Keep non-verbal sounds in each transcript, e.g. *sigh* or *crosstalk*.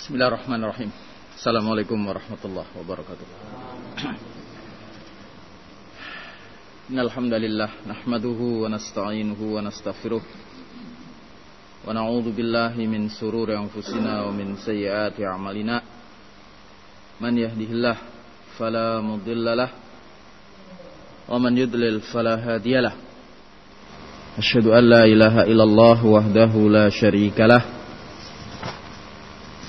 Bismillahirrahmanirrahim. Assalamualaikum warahmatullahi wabarakatuh. Innal hamdalillah nahmaduhu wa nasta'inuhu wa nastaghfiruh wa na'udzu billahi min sururi anfusina wa min sayyiati a'malina. Man yahdihillah fala mudhillalah wa man yudlil fala hadiyalah. Asyhadu an la ilaha illallah wahdahu la syarikalah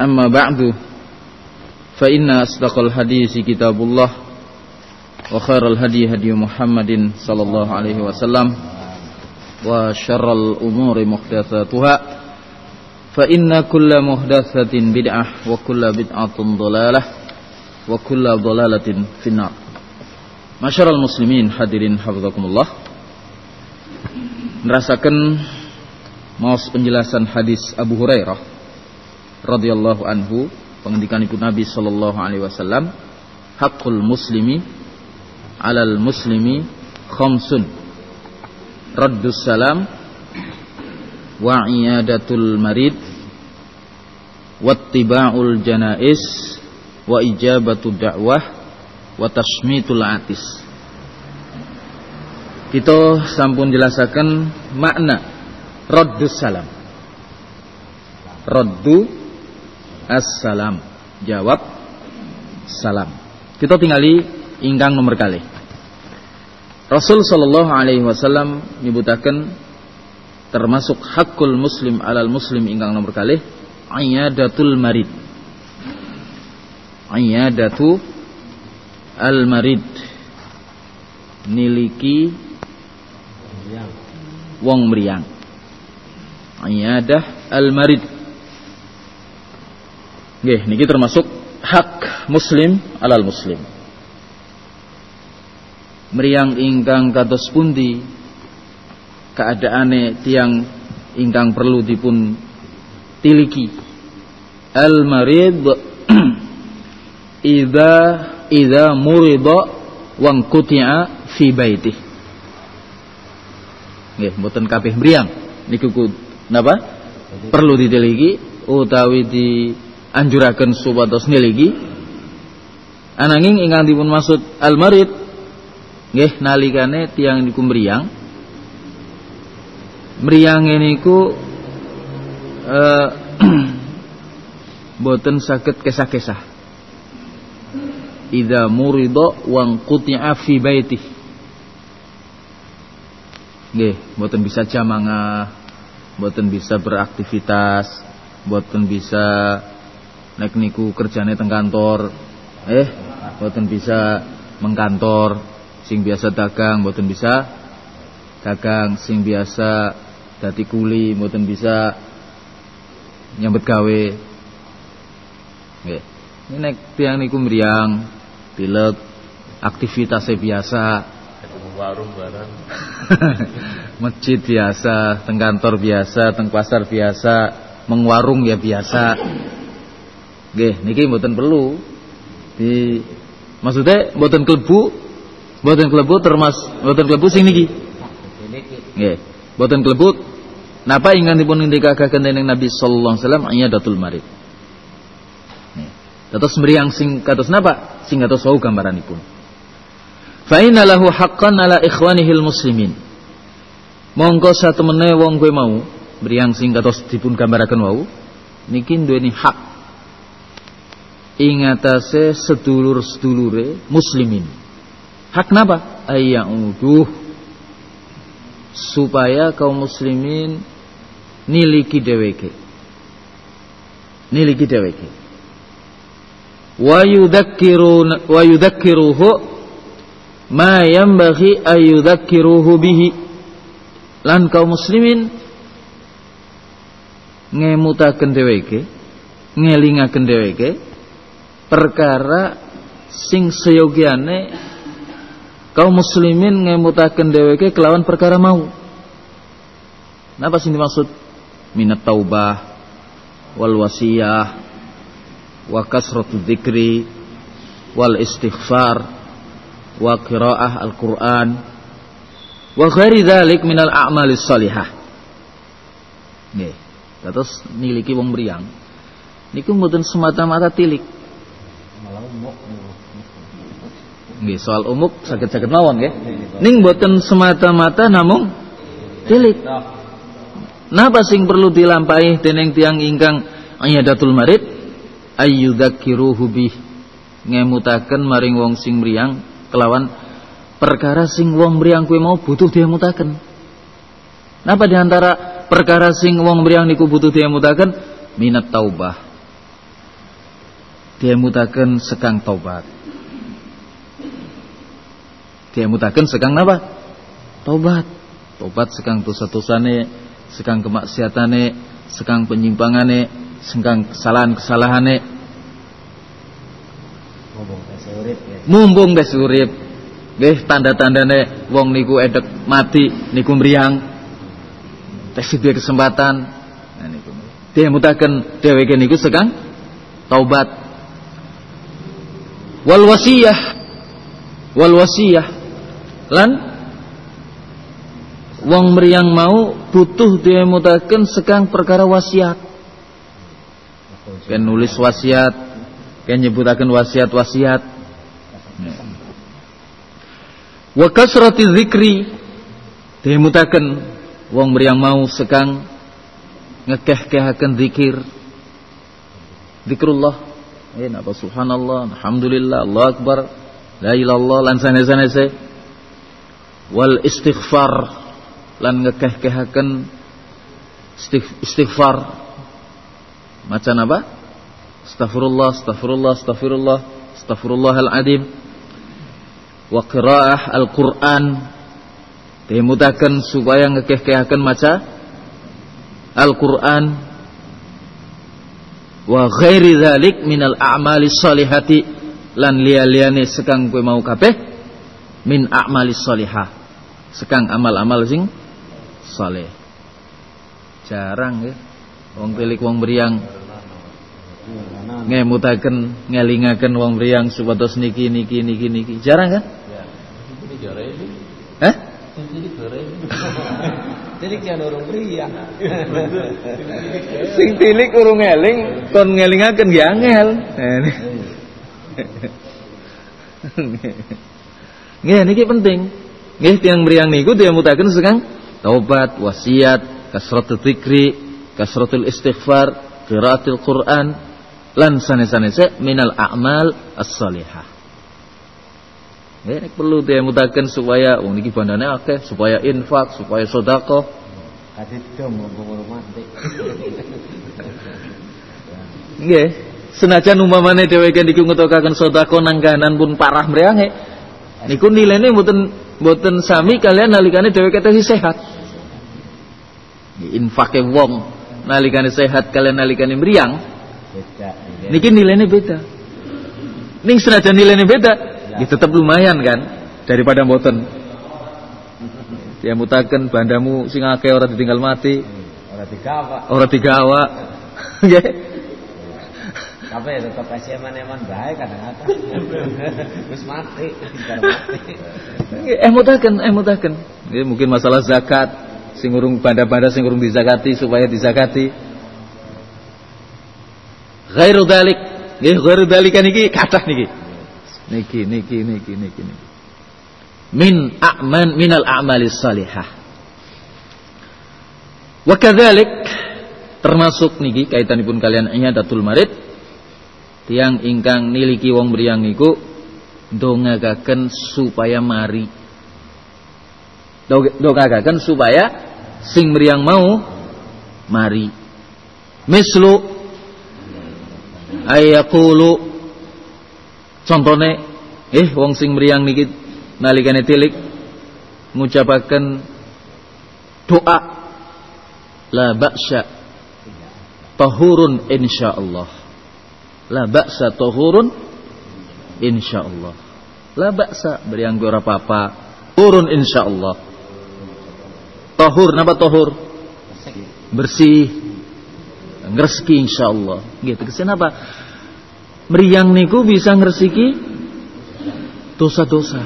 أما بعد فإن أصدق الحديث كتاب الله وخير الهدي هدي محمد صلى الله عليه وسلم وشر الأمور محدثاتها فإن كل محدثة بدعة وكل بدعة ضلالة وكل ضلالة في النار. Masyarakat muslimin hadirin hafizakumullah Merasakan Maus penjelasan hadis Abu Hurairah. Radhiyallahu anhu pengendikan ibu Nabi sallallahu alaihi wasallam hakul muslimi alal muslimi khamsun. Raddus salam wa iyadatul marid wattiba'ul janais wa ijabatu da'wah wa tashmitul atis. Kita sampun jelasakan makna raddus salam. Raddu Assalam. Jawab salam. Kita tinggali ingkang nomor kali. Rasul sallallahu alaihi wasallam nyebutaken termasuk hakul muslim alal muslim ingkang nomor kali ayadatul marid. Ayadatu al marid niliki wong meriang. Ayadah al marid Nggih, niki termasuk hak muslim alal muslim. Meriang ingkang kados pundi keadaane tiang ingkang perlu dipun tiliki. Al marid *clears throat* idza idza murida wang kuti'a fi baiti. Nggih, mboten kabeh meriang niku napa? Perlu diteliki utawi di anjuraken supados niligi. Ananging ingkang dipun maksud al-marid nggih nalikane tiang niku mriyang. Mriyang niku eh *clears throat* boten saged kesah-kesah. Idza murida wang quti'a fi baiti nggih boten bisa jamangah boten bisa beraktivitas boten bisa nek niku kerjane teng kantor. Eh boten bisa mengkantor. Sing biasa dagang boten bisa dagang. Sing biasa dadi kuli boten bisa nyambet gawe. Nggih. Ini nek tiang niku mriang pilek aktivitasnya biasa. Warung barang *laughs* masjid biasa teng kantor biasa teng pasar biasa mengwarung ya biasa Nggih, niki mboten perlu di maksudnya mboten klebu mboten klebu termas mboten klebu sing niki. Nggih, mboten klebu napa ingkang dipun ngendikakaken dening Nabi sallallahu alaihi wasallam iyadatul marid. Terus meriang sing kados napa? Sing kados wau gambaranipun. Fa inna lahu haqqan ala ikhwanihil muslimin. Monggo satemene wong kowe mau meriang sing kados dipun gambaraken wau niki duweni hak ingatase sedulur-sedulure muslimin. Hak napa? Ayyauduh supaya kaum muslimin niliki dheweke. Niliki dheweke. Wa yudhakkiru wa yudhakkiruhu ma yanbaghi ayyudhakkiruhu bihi. Lan kaum muslimin ngemutaken dheweke, ngelingaken dheweke perkara sing seyogiane kaum muslimin ngemutaken dheweke kelawan perkara mau. Napa sing dimaksud? Minat taubah wal wasiyah wa kasratu dzikri wal istighfar wa qiraah al-Qur'an wa ghairi dzalik minal a'malis salihah. Nggih. Terus niliki wong mriyang niku mboten semata-mata tilik. Nggih, soal umuk saged-saged mawon nggih. Ning mboten semata-mata namung tilik. Napa sing perlu dilampahi dening tiang ingkang ayadatul marid ayyudzakiruhu bih ngemutaken maring wong sing mriyang kelawan perkara sing wong mriyang kuwi mau butuh diemutaken. Napa di antara perkara sing wong mriyang niku butuh diemutaken minat taubah. Diemutaken sekang taubat. Diemutaken sekang napa? Taubat. Taubat sekang dosa-dosane sekang kemaksiatane, sekang penyimpangane, sekang kesalahan-kesalahane. Mumpung tes urip. Nggih tanda-tandane wong niku edek mati niku mriyang. Tes kesempatan. Nah niku. Demutaken dheweke niku sekang taubat. Wal wasiyah. Wal wasiyah. Lan wong meriang mau butuh diemutaken sekang perkara wasiat. Kan nulis wasiat kan nyebutaken wasiat-wasiat. Wa kasrati dzikri diemutaken wong meriang mau sekang ngekeh-kehaken zikir zikrullah eh napa? Subhanallah alhamdulillah Allah akbar la ilaha illallah lan sanes-sanese wal istighfar lan ngekeh-kehaken istighfar. Macan apa? Astagfirullah astagfirullah astagfirullah astagfirullahal adim. Wa qiraah al-Qur'an. Dimutaken supaya ngekeh-kehaken maca Al-Qur'an. Wa ghairi dzalik minal a'mali sholihati. Lan liya-liyane sekang kowe mau kabeh min a'mali sholihah sekang amal-amal sing saleh. Jarang ya. Wong tilik wong mriyang ngemutaken ngelingaken wong mriyang supados niki niki niki niki. Jarang kan? Ya. Ini jarang ini. Hah? Ini jarang. Tilik yang urung. Sing tilik urung ngeling kon ngelingaken nggih angel. Nggih niki penting. Nggih tiang mriyang niku diamutaken sekang taubat, wasiat, kasratul dzikri, kasratul istighfar, qiraatul Quran, lan sanes-sanese minal a'mal as-salihah. Ini perlu dia mutakan supaya oh niki bandane akeh, supaya infak, supaya sedekah. Kadidom mati. *laughs* Nggih, senajan umpamane dheweke niku ngetokaken sedekah nang kahanan pun parah mriyange. Niku nilainya mboten mboten sami kalian nalikane dheweke tesih sehat. Infake wong nalikane sehat kalian nalikane meriang. Beda niki nilainya beda. Ning senajan nilainya beda ya tetap lumayan kan daripada mboten. Dia mutaken bandamu sing akeh ora ditinggal mati. Ora digawa. Ora digawa. *laughs* Nggih tapi ya tetap eman-eman baik kadang-kadang. *laughs* Terus mati. Mati eh mutaken eh mutaken. Mungkin masalah zakat sing urung banda-banda sing urung dizakati supaya dizakati. Ghairu dalik nggih ghairu dalika niki kathah niki. Niki niki niki niki niki. Min a'man minal a'malis salihah. Wa kadzalik termasuk niki kaitanipun kalian inyadatul marid tiang ingkang niliki wong mriyang niku ndongagaken supaya mari. Ndongagaken supaya sing mriyang mau mari. Mislu ayaqulu contone eh wong sing mriyang niki nalikane tilik ngucapaken doa la ba'sya tahurun insyaallah la ba'sa tahurun insyaallah. La ba'sa beriang ora apa-apa turun insyaallah. Tahur napa tahur? Bersih. Ngresiki insyaallah. Gitu kenapa meriang niku bisa ngresiki dosa-dosa.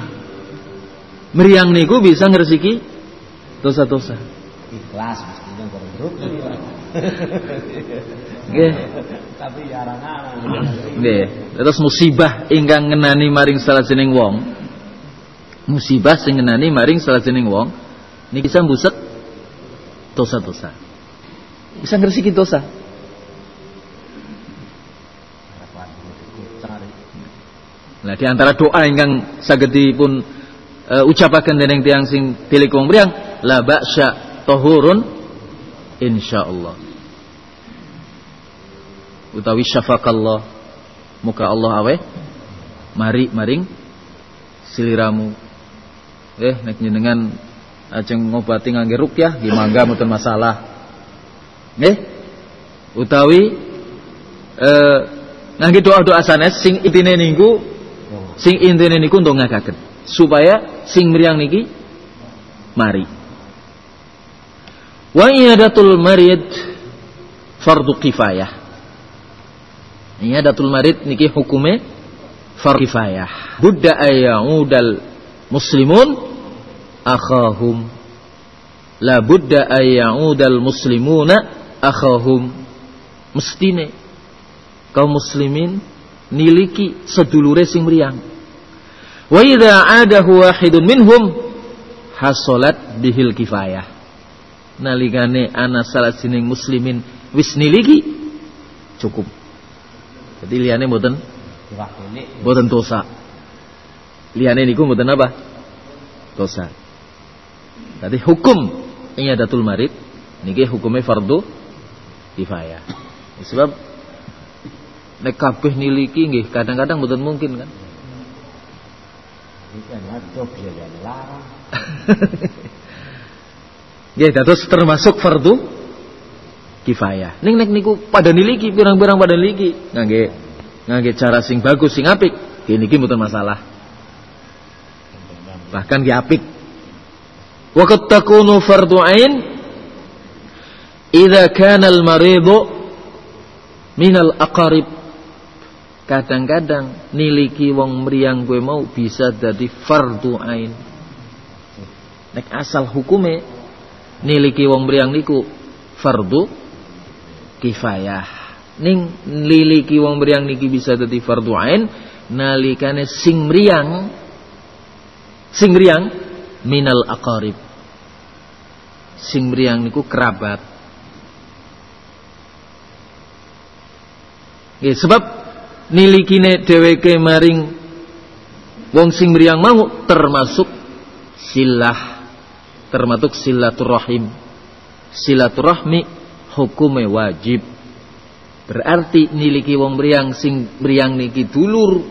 Meriang niku bisa ngresiki dosa-dosa. Ikhlas mestinya *laughs* Nggih. Tapi Nggih. Terus musibah ingkang ngenani maring salajenging wong. Musibah sing ngenani maring salajenging wong niki bisa mbuset dosa-dosa. Bisa ngresiki dosa. Nah, di antara doa ingkang saged dipun uh, ucapaken dening tiyang sing tilik wong mriyang la ba'sya tahurun insyaallah. Utawi syafakallah muka Allah awe mari maring siliramu. Eh nek jenengan ajeng ngobati ngangge rukyah nggih mangga mboten masalah. Nggih. Utawi eh ngangge doa-doa sanes sing intine niku sing intine niku ndongagaken supaya sing mriyang niki mari. Wa iyadatul marid fardu kifayah. Iyadatul marid niki hukume fardu kifayah. Budda ayyudal muslimun akhahum. La budda ayyudal muslimuna akhahum. Mestine kaum muslimin niliki sedulure sing mriyang. Wa idza adahu wahidun minhum hasolat bihil kifayah. Nalikane ana salah sining muslimin wis niliki cukup. Jadi liyane mboten mboten dosa. Liyane niku mboten apa? Dosa. Tadi hukum iyadatul marid niki hukumnya fardu kifayah. Sebab nek kabeh niliki nggih kadang-kadang mboten mungkin kan. Ini kan ya ya larang. *laughs* Nggih dados termasuk fardu kifayah. Ning nek niku pada niliki pirang-pirang pada niliki ngangge ngangge cara sing bagus sing apik, nggih niki mboten masalah. Bahkan nggih apik. Wa qad takunu fardu ain idza kana al-maridu min al-aqarib kadang-kadang niliki wong mriyang gue mau bisa jadi fardu ain nek asal hukume niliki wong mriyang niku fardu kifayah. Ning niliki wong mriyang niki bisa jadi fardu ain nalikane sing mriyang sing mriyang minal aqarib. Sing mriyang niku kerabat. Nggih, sebab nilikine dheweke maring wong sing mriyang mau termasuk silah termasuk silaturahim. Silaturahmi hukume wajib berarti niliki wong mriyang sing mriyang niki dulur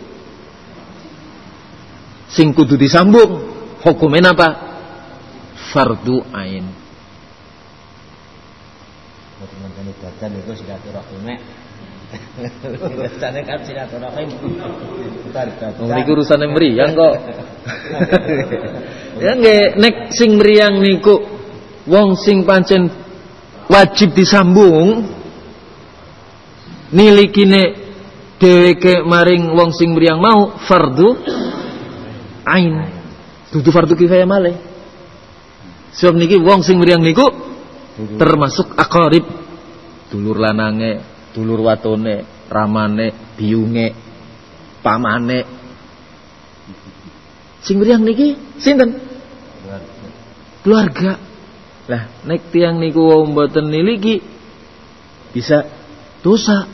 sing kudu disambung hukume apa fardu ain Teman-teman dadan itu silaturahim. Dadane kan silaturahim. Entar dadan. Wong niku urusane mriyang kok. *laughs* ya nggih nek sing mriyang niku wong sing pancen wajib disambung. Nilikine dheweke maring wong sing mriyang mau fardu ain. Dudu fardu kifayah malih. Sebab niki wong sing mriyang niku termasuk aqarib. Dulur lanange dulur watone ramane biyunge pamane. Sing mriyang niki sinten? Keluarga lah nek tiang niku wau mboten niliki bisa dosa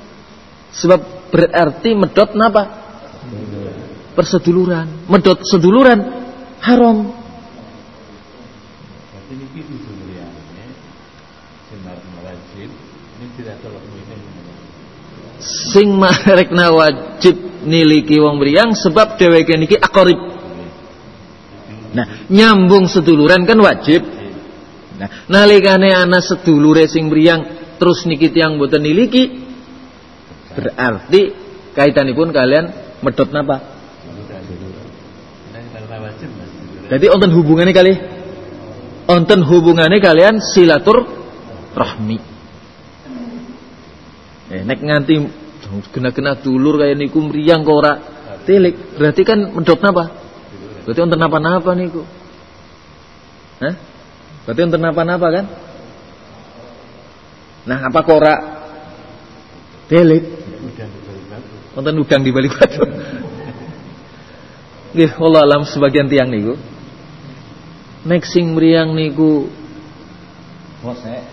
sebab berarti medot napa? Perseduluran. Medot seduluran haram. Sing marekna wajib niliki wong briyang sebab dheweke niki akorib. Nah, nyambung seduluran kan wajib. Nah, nalikane ana sedulure sing briyang terus niki tiyang mboten niliki berarti kaitanipun kalian medot napa? Jadi onten hubungannya kali onten hubungannya kalian silatur rahmi. Eh, nek nganti kena-kena dulur kayak niku mriyang kok ora tilik, berarti kan medot napa? Berarti onten napa-napa niku. Hah? Berarti onten napa-napa kan? Nah, apa kok ora tilik? Udah dibalik batu. Wonten udang di balik batu. Nggih, Allah alam sebagian tiang niku. Nek sing mriyang niku Bos eh.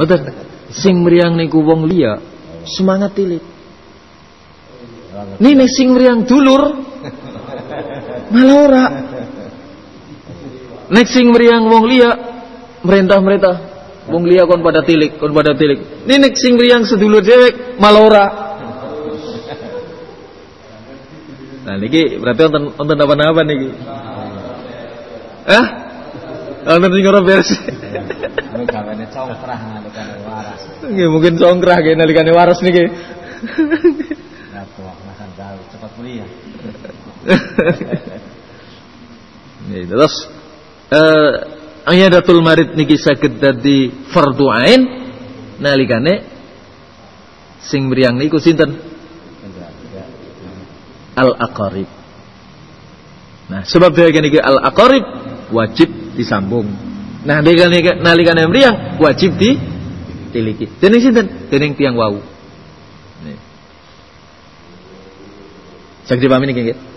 mboten sing mriyang niku wong liya semangat tilik. Nih sing mriyang dulur malah ora. Nek sing mriyang wong liya merintah-merintah wong liya kon pada tilik, kon pada tilik. Nih nek sing mriyang sedulur dewek malah ora. Nah niki berarti wonten wonten apa-apa niki. Hah? Wonten sing ora beres. Gawane congkrah nalikane waras. Nggih mungkin songkrah kene nalikane waras niki. Nah, makan tahu cepat kuliah. Nih, terus eh ayadatul marid niki saged dadi fardu ain nalikane sing mriyang niku sinten? Al aqarib. Nah, sebab dia niki al aqarib wajib disambung. Nah, nalikane nalikane mriyang wajib di tiliki. Dening sinten? Dening tiang wau. Saged dipahami niki nggih?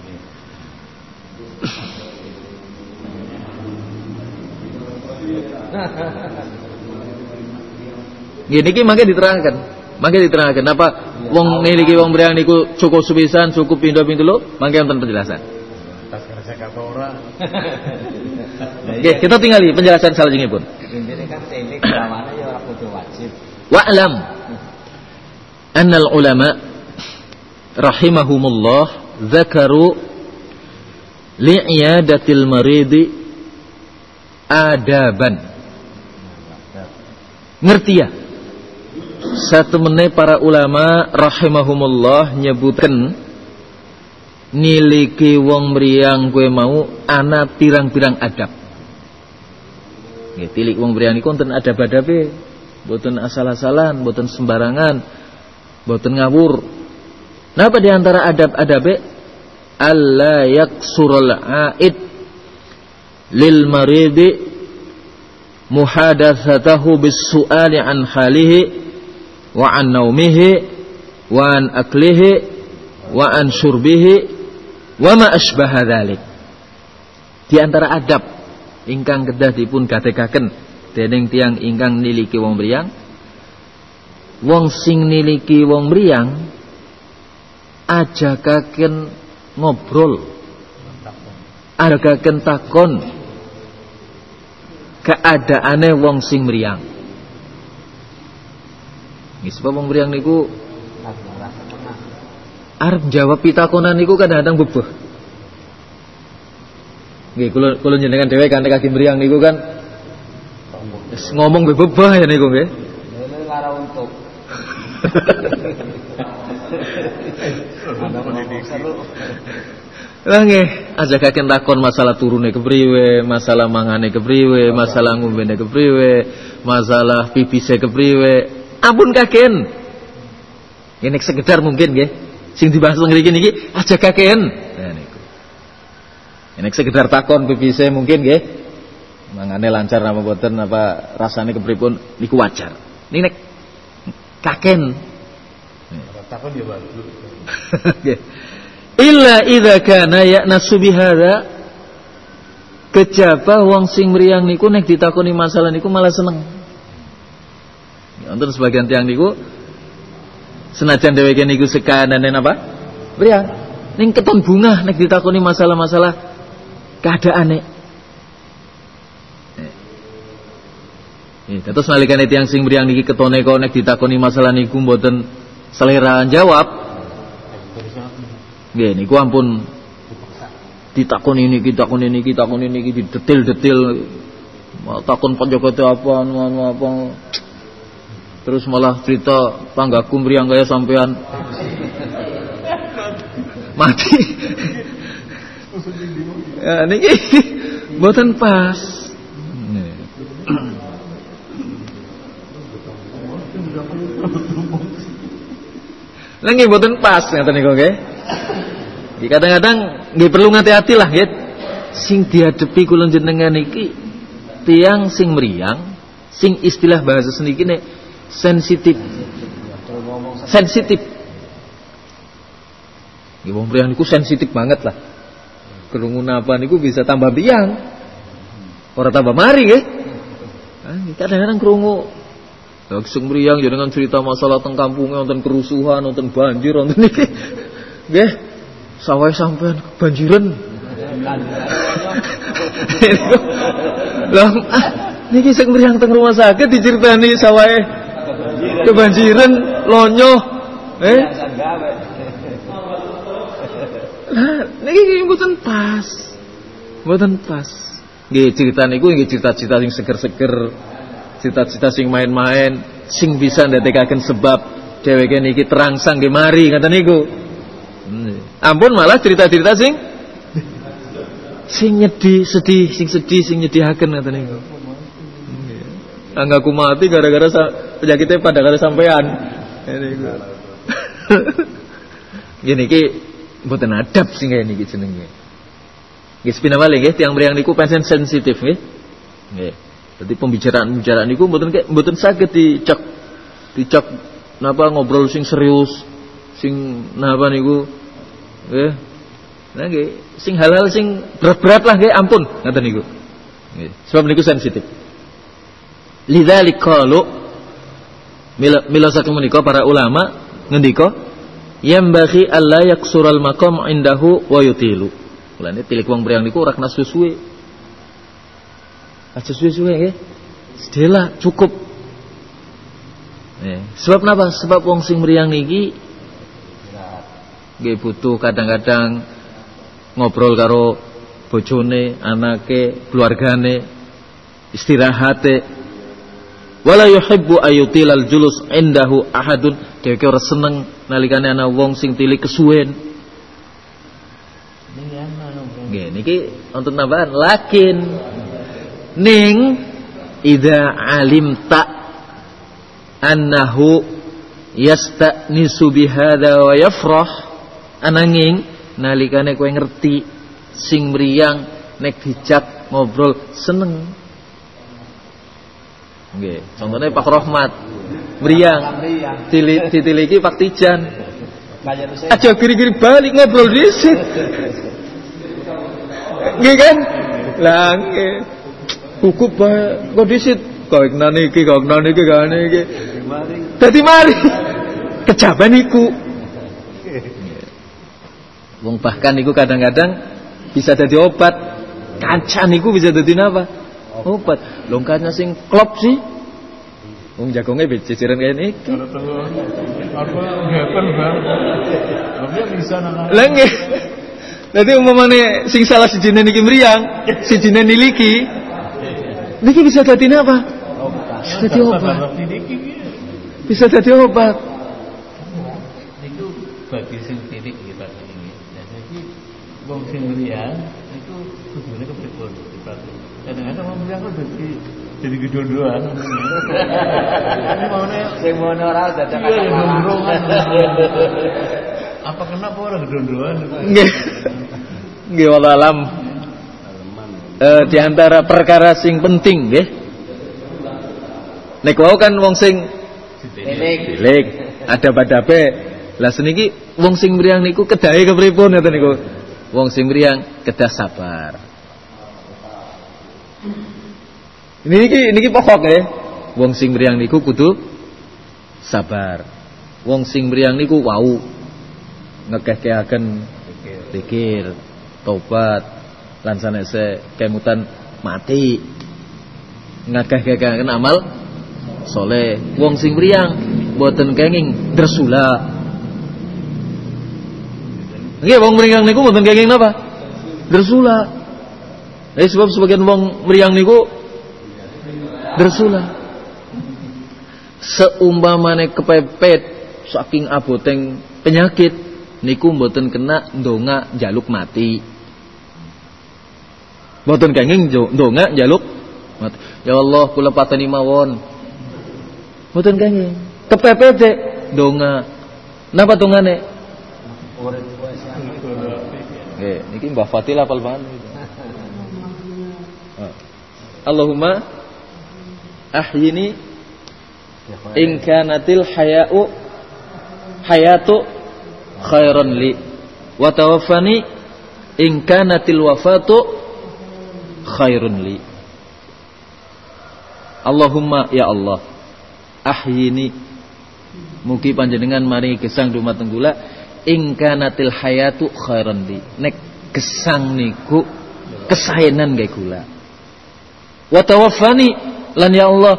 Gini ki mangke diterangkan. Mangke diterangkan apa wong niliki wong briyang niku cukup sepisan, cukup pindho-pindho lho, mangke wonten penjelasan. Tas kerja orang. *laughs* Oke, kita tinggali penjelasan salajengipun. Intine kan tilik lawane ya ora kudu wajib. Wa'lam anna al-ulama rahimahumullah dzakaru li'iyadatil maridi adaban. Ngerti ya? Satu menit para ulama rahimahumullah nyebutkan niliki wong mriyang kue mau ana pirang-pirang adab. Nggih, tilik wong mriyang niku wonten adab-adabe, asal-asalan, mboten sembarangan, mboten ngawur. Napa di antara adab-adabe? Alla yaksurul aid lil maridi muhadatsatahu bis su'ali an halihi wa an naumihi wa an aklihi wa an syurbihi wa ma asbaha dzalik. Di antara adab ingkang kedah dipun gatekaken dening tiang ingkang niliki wong mriyang wong sing niliki wong mriyang ajakaken ngobrol ajakaken takon keadaane wong sing mriyang Nggih sebab wong mriyang niku arep jawab pitakonan niku kadang-kadang bebeh. Nggih, kula kula jenengan dhewe kan kaki mriyang niku kan wis ngomong bebeh ya niku nggih. Karo untuk. Ada seru. Lah nggih, ajakaken takon masalah turune kepriwe, masalah mangane kepriwe, masalah ngombene kepriwe, masalah pipise kepriwe. Ampun kaken. Ini sekedar mungkin nggih. Sing dibahas ngriki niki aja kaken. Nah niku. Ini sekedar takon pipise mungkin nggih. Mangane lancar apa boten apa rasane kepripun niku wajar. Ini nek kaken. Takon ya bagus. *laughs* Illa idza kana ya'nasu bihadza kejaba wong sing mriyang niku nek ditakoni masalah niku malah seneng. Ya, Wonten sebagian tiang niku Senajan dheweke niku sekahanan apa? Meriang. Ning keton bunga nek ditakoni masalah-masalah keadaane. Eh, terus nalikane tiyang sing mriyang niki ketone kok nek ditakoni masalah niku mboten selera jawab. Nggih niku ampun ditakoni ini, ditakoni ini, ditakoni ini, detail-detail takon panjokote apa, apa, apa. Terus malah cerita tanggaku mriyang kaya sampean mati. ya niki mboten pas. Lagi mboten pas ngaten niku nggih. Kadang-kadang nggih perlu ngati-hati lah nggih. Sing dihadapi kula jenengan iki tiang sing meriang, sing istilah bahasa seniki nek sensitif. Sensitif. Nggih wong meriang niku sensitif banget lah. Krungu napa niku bisa tambah meriang. Ora tambah mari nggih. Kadang-kadang krungu Langsung meriang dengan cerita masalah teng kampungnya wonten kerusuhan, wonten banjir, wonten niki. Nggih. Sawah sampean banjiran. *laughs* Lah ah, niki sing meriang teng rumah sakit diceritani sawah kebanjiran, lonyo. Eh? Nah, niki mboten pas. Mboten pas. Nggih cerita niku nggih cerita-cerita sing seger-seger cita-cita sing main-main sing bisa ndadekaken sebab dheweke niki terangsang nggih mari ngoten niku. Ampun malah cerita-cerita sing sing nyedih, sedih, sing sedih, sing nyedihaken ngoten niku. Anggaku mati gara-gara penyakitnya pada gara sampean. Niku. Gini ki mboten adab sing kaya niki jenenge. Nggih sepina malih nggih tiyang mriyang niku pancen sensitif nggih. Nggih. Jadi pembicaraan-pembicaraan itu mboten mboten saged dicek dicek napa ngobrol sing serius, sing napa niku nggih. Nah nggih, sing hal-hal sing berat-berat lah nggih ampun ngoten niku. Nggih, sebab niku sensitif. Lidzalik qalu mila, mila saking menika para ulama ngendika yambaghi alla yaksural maqam indahu wa yutilu. Lan tilik wong briyang niku ora kena susuwe Aja suwe-suwe ya. Sedela cukup. Eh, sebab napa? Sebab wong sing mriyang niki nggih butuh kadang-kadang ngobrol karo bojone, anake, keluargane, istirahate. Wala yuhibbu ayutilal julus indahu ahadun. Dheweke ora seneng nalikane ana wong sing tilik kesuwen. Nggih niki untuk tambahan lakin ning idza alimta annahu yasta'nisu bihadza wa yafrah ananging nalikane kowe ngerti sing mriyang nek dijak ngobrol seneng. Nggih contohnya Pak Rohmat mriyang. Ditiliki Pak Tijan. Aja giri-giri balik ngobrol dhisik nggih kan? Lah nggih. Bae kok disit kok nani iki kok nani iki gane iki. Dadi mari. Kejaban iku. Wong bahkan iku kadang-kadang bisa jadi obat. Kancan iku bisa jadi apa? Obat. Longkatnya sing klop sih. Wong jagongnya ciciran kayak ini. Apa ngepel bang? bisa nang. Lengge. Nanti umumane sing salah si jinen iki meriang, si jinen niliki, Niki bisa jadi apa? Bisa jadi obat. Bisa jadi obat. Itu bagi sing titik kita ini. Jadi wong sing liyan itu tujuannya kepripun Kadang-kadang wong liyan kok jadi jadi gedondoan. Mau sing mau ora dadak Iya, *laughs* Apa kenapa orang gedondoan? Nggih. Nggih alam e, di antara perkara sing penting nggih. Nek wau kan wong sing cilik, ada badape. Lah seniki wong sing mriyang niku kedahe kepripun ngoten niku. Wong sing mriyang kedah sabar. Ini niki niki pokok nggih. Wong sing mriyang niku kudu sabar. Wong sing mriyang niku wau ngekeh-kehaken pikir, tobat, lan sanese kemutan mati. Ngakeh-kehaken amal soleh. Wong sing mriyang boten kenging dresula. Nggih wong mriyang niku boten kenging napa? Dresula. Eh sebab sebagian wong mriyang niku dresula. Seumpamane kepepet saking aboteng penyakit niku mboten kena ndonga jaluk mati. Mboten kenging ndonga jaluk mati. Ya Allah kula pateni mawon. Mboten kenging. Kepepet ndonga. Napa dongane? Urip Nggih, niki Mbah Fatil apal banget. Allahumma ahyini in kanatil haya'u hayatu khairan li wa tawaffani in kanatil wafatu khairun li. Allahumma ya Allah ahyini. Mugi panjenengan mari gesang dumateng kula in kanatil hayatu khairan li nek gesang niku kesaenan gawe kula wa tawaffani lan ya Allah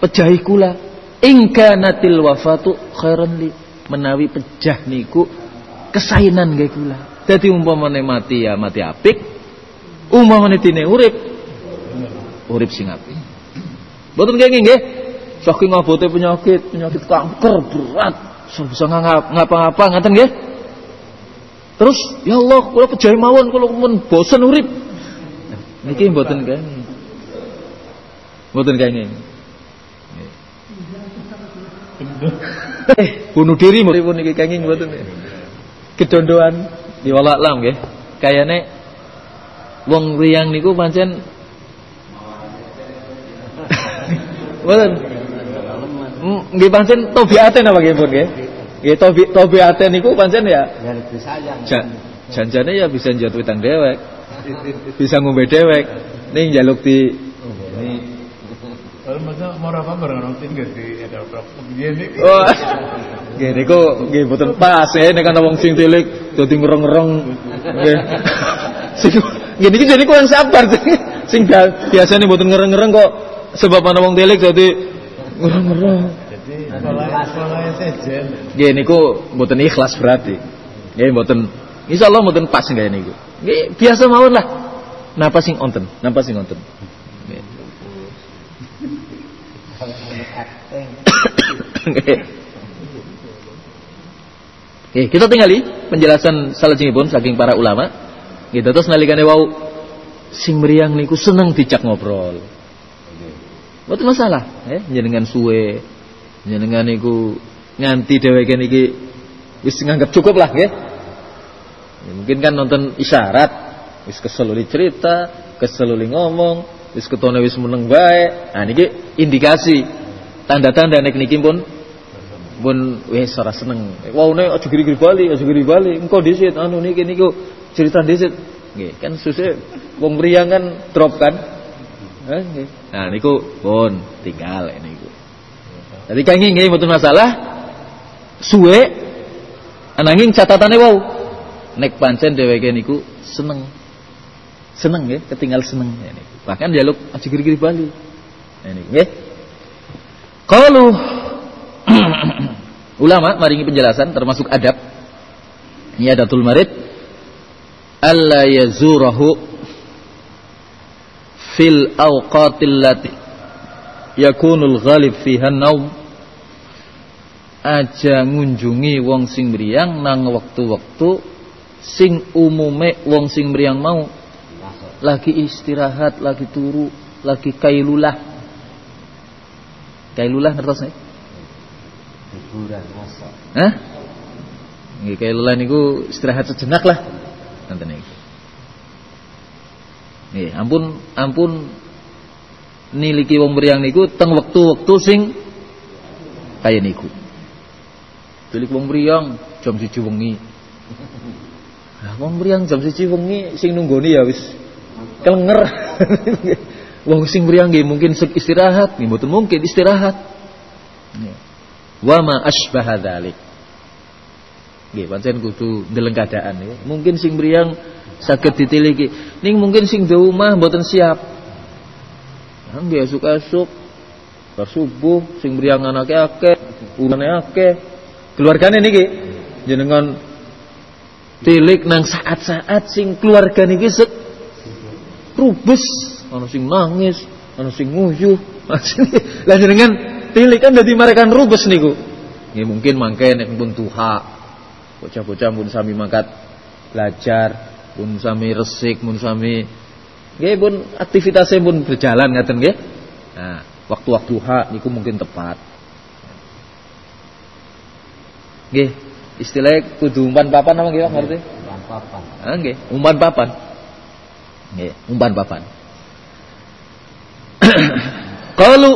pejahi kula in kanatil wafatu khairan li menawi pejah niku kesainan gawe kula. Dadi umpamane mati ya mati apik, umpamane dine urip urip sing apik. Mboten kenging nggih. Saking abote penyakit, penyakit kanker berat, bisa ngapa-ngapa ngaten nggih. Terus ya Allah, kula pejahi mawon kula pun bosen urip. Niki mboten kenging. Mboten kenging. Eh, bunuh diri pun iki kenging mboten. Kedondoan diwala alam nggih. Kayane wong riyang niku pancen *laughs* Mboten. Nggih pancen tobiate napa nggih pun nggih? Nggih tobi tobiate niku pancen ya Biar disayang. ja- janjane ya bisa njot witang dewek. Bisa ngombe dewek. Ning njaluk di Ini Kalau masa mau apa bareng orang tinggal di ada berapa begini Wah. Nggih niku nggih mboten pas ya nek ana wong sing tilik dadi ngereng-ngereng. Nggih. *laughs* Sing nggih niki jadi kurang sabar sing sing da- biasane mboten ngereng-ngereng kok sebab ana wong tilik. Jadi sekolahnya sejen. Nggih niku mboten ikhlas berarti. Nggih mboten insyaallah mboten pas nggih niku. Nggih biasa mawon lah. Napa sing onten? Napa sing onten? Oke, kita tinggali penjelasan salajengipun saking para ulama. Gitu terus nalikane wau sing mriyang niku seneng dijak ngobrol. Mboten masalah, ya, jenengan suwe, jenengan niku nganti dheweke niki wis nganggap cukup lah nggih. Ya, mungkin kan nonton isyarat, wis kesel cerita, kesel ngomong, wis ketone wis meneng bae. Nah niki indikasi tanda-tanda nek niki pun pun wis ora seneng. Waune aja giri-giri bali, aja giri bali. Engko dhisit anu niki niku cerita dhisit. Nggih, kan susah wong mriyang kan drop kan. Nah niku pun tinggal niku. Jadi kangge nggih mboten masalah. Suwe ananging catatane wau. Nek pancen dheweke niku seneng. Seneng nggih, ketinggal seneng ya niku. Bahkan dialog aja giri-giri bali. Nah niku nggih. Qalu *clears throat* ulama maringi penjelasan termasuk adab. Ini adatul marid alla yazurahu fil awqatil lati yakunul ghalib fiha naum aja ngunjungi wong sing mriyang nang wektu-wektu sing umume wong sing mriyang mau lagi istirahat, lagi turu, lagi kailulah. Kailulah ngertos nih? Hiburan masuk. Hah? Nggih kailulah niku istirahat sejenak lah. Nanten niku. Nggih, ampun ampun niliki wong mriyang niku teng wektu-wektu sing kaya niku. Tilik wong mriyang jam 1 wengi. Lah wong mriyang jam 1 wengi sing nunggoni ya wis kelenger. *laughs* wong sing mriyang nggih mungkin istirahat, nggih mboten mungkin istirahat. Wa ma asbaha dzalik. Nggih, pancen kudu ndeleng keadaan. Mungkin sing mriyang saged ditiliki. Ning mungkin sing di omah mboten siap. Nggih esuk-esuk bar subuh sing mriyang anake akeh, urane akeh. Keluargane niki jenengan tilik nang saat-saat sing keluarga niki set rubes, ana sing nangis, ana sing nguyuh. *laughs* Lah jenengan tilik kan dadi mereka rubes niku. Nggih mungkin mangke nek pun tuha bocah-bocah pun sami mangkat belajar pun sami resik pun sami nggih pun aktivitasnya pun berjalan ngaten nggih. Nah waktu-waktu hak niku mungkin tepat. Nggih istilahnya kudu umpan papan apa nggih ngerti? Umpan papan. Ah nggih umpan papan. Nggih umpan papan. *clears throat* Qalu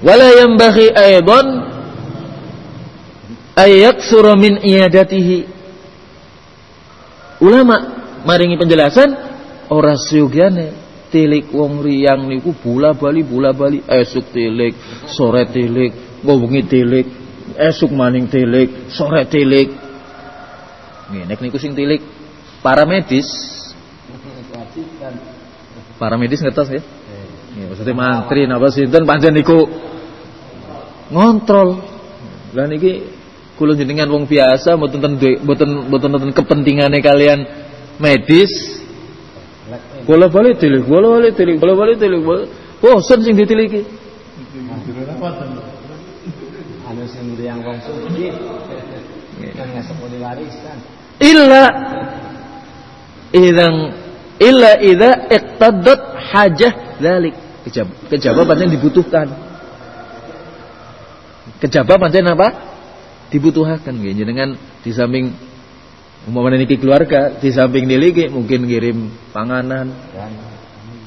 wala yanbaghi aidan ayak min iadatihi ulama maringi penjelasan ora syogiane tilik wong riyang niku bola bali bola bali esuk tilik sore tilik ngomongi tilik esuk maning tilik sore tilik. Nek niku sing tilik. Para medis. Para medis ngetos ya? Ya, maksudnya mantri napa sinten pancen niku ngontrol. Lah niki kula jenengan wong biasa mboten mboten mboten mboten kepentingane kalian medis. Bola balik tilik bola balik tilik bola balik tilik bosen sing ditiliki anu sing yang wong suci. Kan ngesek diwariskan illa idang illa idza iqtadat hajah dalik kejaba kejaba pancen dibutuhkan. Kejaba pancen apa? Dibutuhkan gitu dengan di samping umpamanya niki keluarga di samping niliki mungkin ngirim panganan.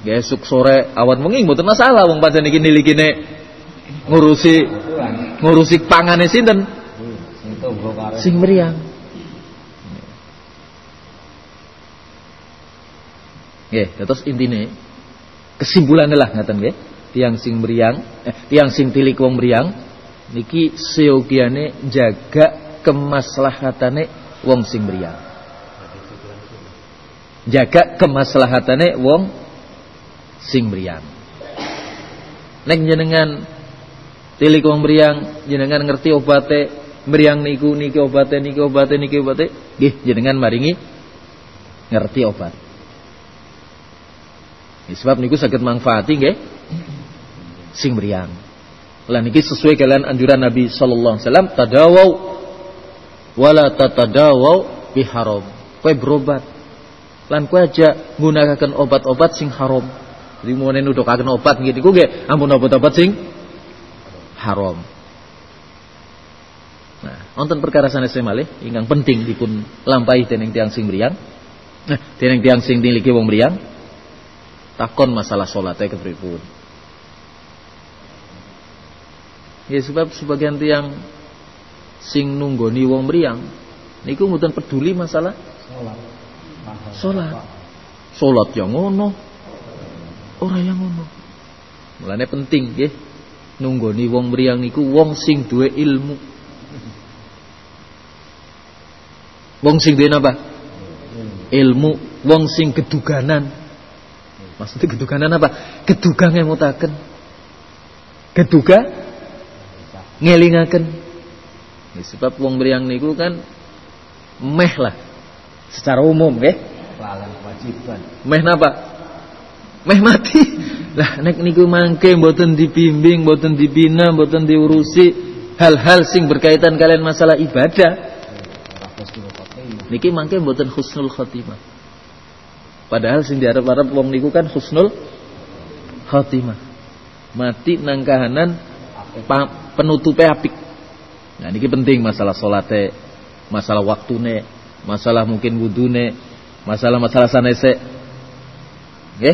Besok sore awan menging mboten masalah. Wong pancen niki nilikine ngurusi ngurusi pangane sinten? Sing meriang. Nggih, terus intine kesimpulannya lah ngaten nggih. Tiang sing meriang, eh, tiang sing tilik wong meriang niki seyogiane jaga kemaslahatane wong sing mriyang jaga kemaslahatane wong sing mriyang nek jenengan tilik wong mriyang jenengan ngerti obate mriyang niku niki obate niki obate niki obate nggih jenengan maringi ngerti obat. Sebab niku sakit manfaati nggih sing mriyang Lan iki sesuai kalian anjuran Nabi sallallahu alaihi wasallam tadawau wala tatadawau biharam. Kowe berobat. Lan kowe aja obat-obat sing haram. Jadi mau nudukaken obat gitu nggih ampun obat-obat sing haram. Nah, wonten perkara sanes malih ingkang penting dipun lampahi dening tiang sing mriyang. Nah, dening tiang sing niliki wong mriyang takon masalah salate kepripun. Ya sebab sebagian tiang sing nunggoni wong mriyang niku mboten peduli masalah salat. Salat. Salat yang ngono. Ora yang ngono. Mulane penting nggih nunggoni wong mriyang niku wong sing duwe ilmu. Wong sing duwe apa? Ilmu, wong sing keduganan. Maksudnya keduganan apa? Kedugang ngemutaken. Keduga ngelingaken sebab wong mriyang niku kan meh lah. Secara umum nggih. Kewajiban. Meh napa? Meh mati. *laughs* Lah nek niku mangke mboten dibimbing mboten dibina mboten diurusi hal-hal sing berkaitan kalian masalah ibadah. Niki mangke mboten husnul khotimah. Padahal sing diarep-arep wong niku kan husnul khotimah. Mati nang kahanan penutupnya apik. Nah ini penting masalah solate, masalah waktune, masalah mungkin wudune, masalah-masalah sanese. Oke?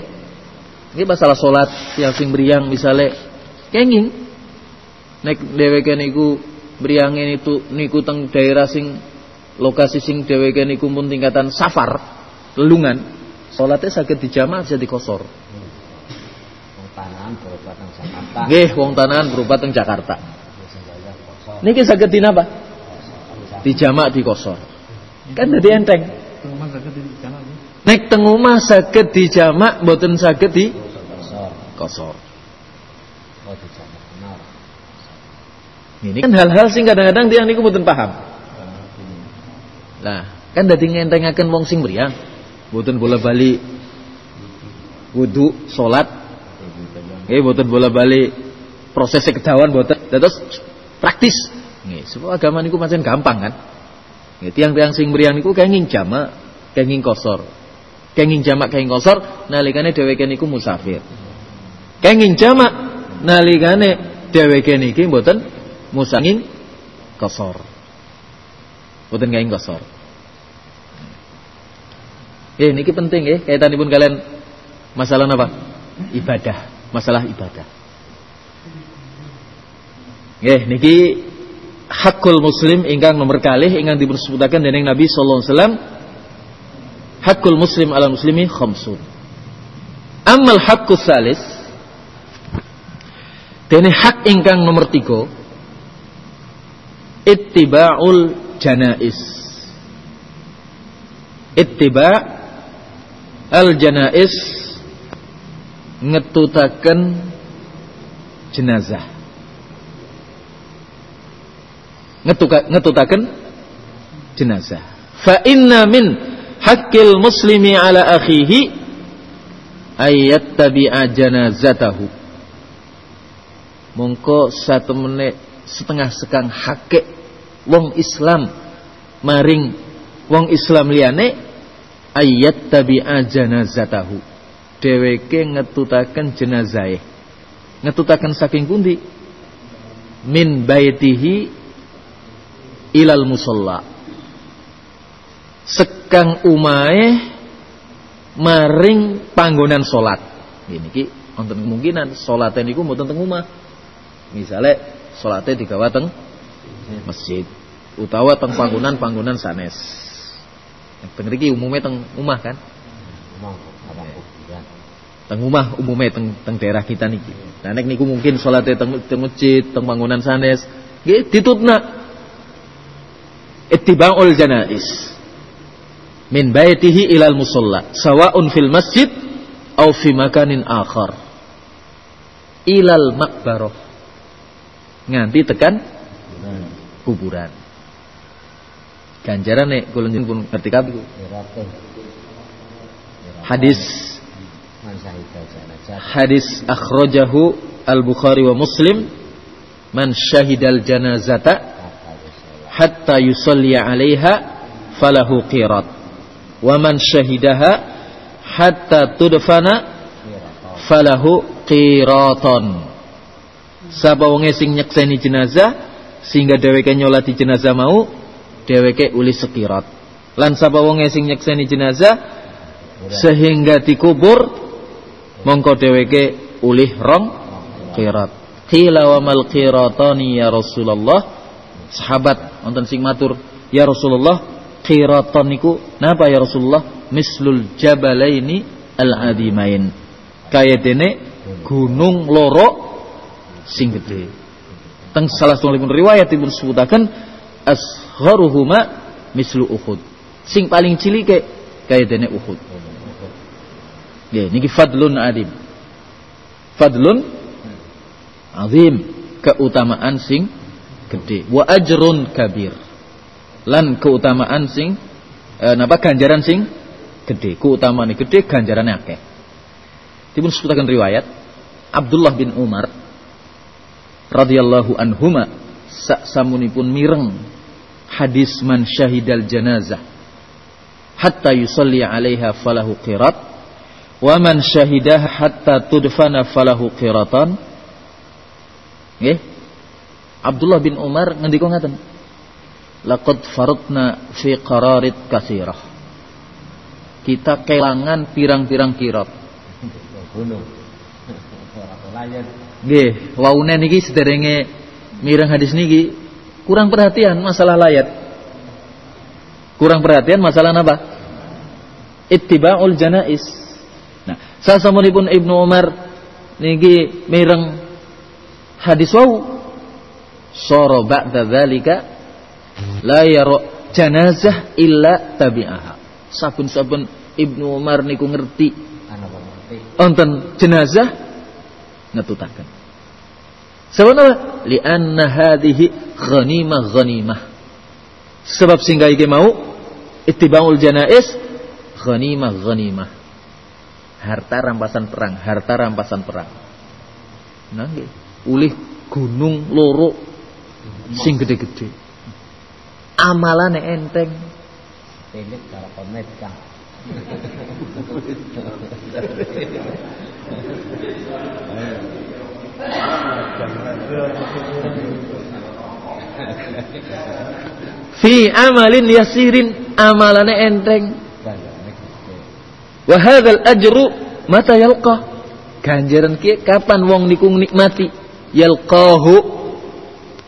Ini masalah solat yang sing beriang misalnya kenging nek dheweke niku beriange itu niku teng daerah sing lokasi sing dheweke niku pun tingkatan safar, lelungan, salatnya sakit dijamaah jadi kosor. Tanam berobat teng Jakarta. Nggih, wong tanahan berobat teng Jakarta. Niki saged dinapa? Dijamak di kosor. Kan dadi enteng. Sakit di. Nek teng omah saged dijamak mboten saged di kosor. Oh. Ini kan hal-hal sing kadang-kadang dia niku mboten paham. Lah, kan dadi ngentengaken wong sing mriyang. Mboten bola-bali wudu, salat. Nggih, mboten bola-bali proses kedawan mboten. Terus praktis. Nggih, sebab agama niku pancen gampang kan. Nggih, tiang-tiang sing mriyang niku kenging jamak, kenging kosor. Kenging jamak, kenging kosor nalikane dheweke niku musafir. Kenging jamak nalikane dheweke niki mboten musangin kosor. Mboten kenging kosor. Eh niki penting ya kaitanipun kalian masalah apa? Ibadah, masalah ibadah. Nggih niki hakul muslim ingkang nomor kalih ingkang dipunsebutaken dening Nabi sallallahu alaihi wasallam hakul muslim ala muslimi khamsun. Amal hakku salis dene hak ingkang nomor tiga ittiba'ul janais. Ittiba' al janais ngetutaken jenazah. Ngetutaken jenazah. Fa inna min haqqil muslimi ala akhihi ayat tabi'a janazatahu. Mongko satu menit setengah sekang hakik wong Islam maring wong Islam liyane ayat tabi'a janazatahu. Dheweke ngetutaken jenazahe. Ngetutaken saking pundi? Min baitihi ilal musalla. Sekang umahe maring panggonan salat. Ini ki wonten kemungkinan salate niku mboten teng omah. Misale salate digawa teng masjid utawa teng panggonan-panggonan sanes. Teng mriki umume teng omah kan? Teng omah umume teng teng daerah kita niki. Nah nek niku mungkin salate teng, teng masjid, teng panggonan sanes, nggih ditutna ittiba'ul janais. Min baitihi ilal musalla. Sawa'un fil masjid au fi makanin akhar. Ilal makbaroh nganti tekan kuburan. Ganjaran nek kula pun ngerti kabeh. Hadis. Hadis akhrajahu al bukhari wa muslim. Man syahidal janazata. Hatta yusalli 'alaiha falahu qirat. Wa man syahidaha hatta tudfana falahu qiraton. Sapa wonge sing nyekseni jenazah sehingga dheweke nyolati jenazah mau dheweke uli sekirat. Lan sapa wonge sing nyekseni jenazah sehingga dikubur mongko dheweke ulih rong qirat. Qila wa mal qiratani ya Rasulullah sahabat wonten sing matur ya Rasulullah qiraton niku napa ya Rasulullah? Mislul jabalaini al adimain kaya dene gunung loro sing gede. Teng salah satunggalipun riwayat dipun sebutaken asgharuhuma mislu Uhud. Sing paling cilike kaya dene Uhud. Nggih niki fadlun adim. Fadlun azim keutamaan sing gede. Wa ajrun kabir. Lan keutamaan sing eh, napa ganjaran sing gede. Keutamaan gede ganjarannya akeh. Dipun sebutaken riwayat. Abdullah bin Umar radhiyallahu anhuma sak samunipun mireng hadis man syahidal janazah. Hatta yusalli alaiha falahu qirat. Wa man syahidah hatta tudfana falahu qiratan. Nggih Abdullah bin Umar ngendika ngaten laqad faradna fi qararit katsirah kita kelangan pirang-pirang layan. Nggih, waune niki sederenge mireng hadis niki kurang perhatian masalah layat. Kurang perhatian masalah apa? Ittiba'ul janais. Nah, sasampunipun Ibnu Umar niki mireng hadis wau sara ba'da dzalika la yara janazah illa tabi'aha. Sabun-sabun Ibnu Umar niku ngerti. Wonten jenazah ngetutaken. Sebab apa? Li'anna hadhihi ghanimah ghanimah. Sebab sehingga iki mau ittibaul janais ghanimah ghanimah. Harta rampasan perang harta rampasan perang. Nah ulih gunung loro sing gede-gede. Amalane enteng. Pelit kalau komet kang. fi amalin yasirin amalane enteng. Wa hadzal ajru mata yalqa ganjaran ki kapan wong niku nikmati? Yalqahu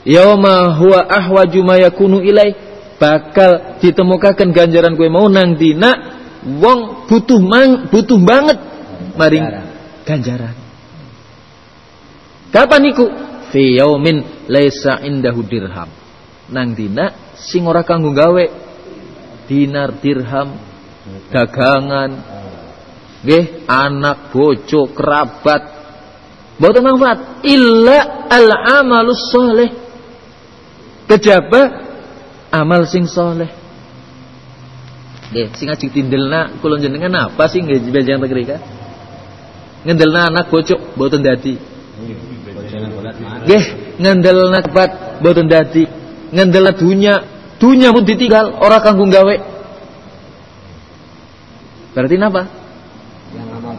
yauma huwa ahwaju ma yakunu ilai. Bakal ditemukaken ganjaran kowe mau nang dina wong butuh mang, butuh banget. Maring ganjaran. kapan niku fi yaumin laisa indahu dirham. Nang dina sing ora kanggo gawe dinar dirham dagangan nggih anak bojo kerabat. Mboten manfaat. Illa al amalus soleh kejaba amal sing soleh. Nggih sing ajeng tindelna kula jenengan apa sih nggih benjang tegrika ngendelna anak bojo mboten dadi. Nggih ngendelna kerabat mboten dadi. Ngendelna dunya dunya pun ditinggal ora kanggo gawe berarti amal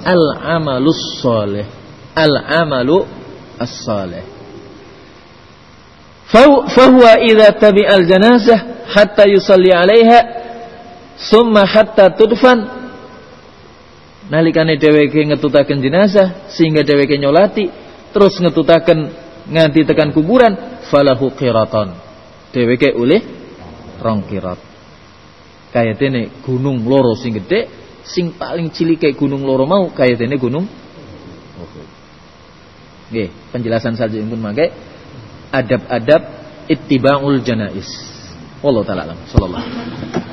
al amalus soleh al amalu as-salih idza tabi al janazah hatta yusalli alaiha summa hatta tudfan. Nalikane dheweke ngetutaken jenazah sehingga dheweke nyolati terus ngetutaken nganti tekan kuburan falahu qiraton dheweke oleh rong qirat kaya dene gunung loro sing gede sing paling cilik gunung loro mau kaya dene gunung Nggih, penjelasan saja pun mangke adab-adab ittiba'ul janais. Wallahu taala alam. Sallallahu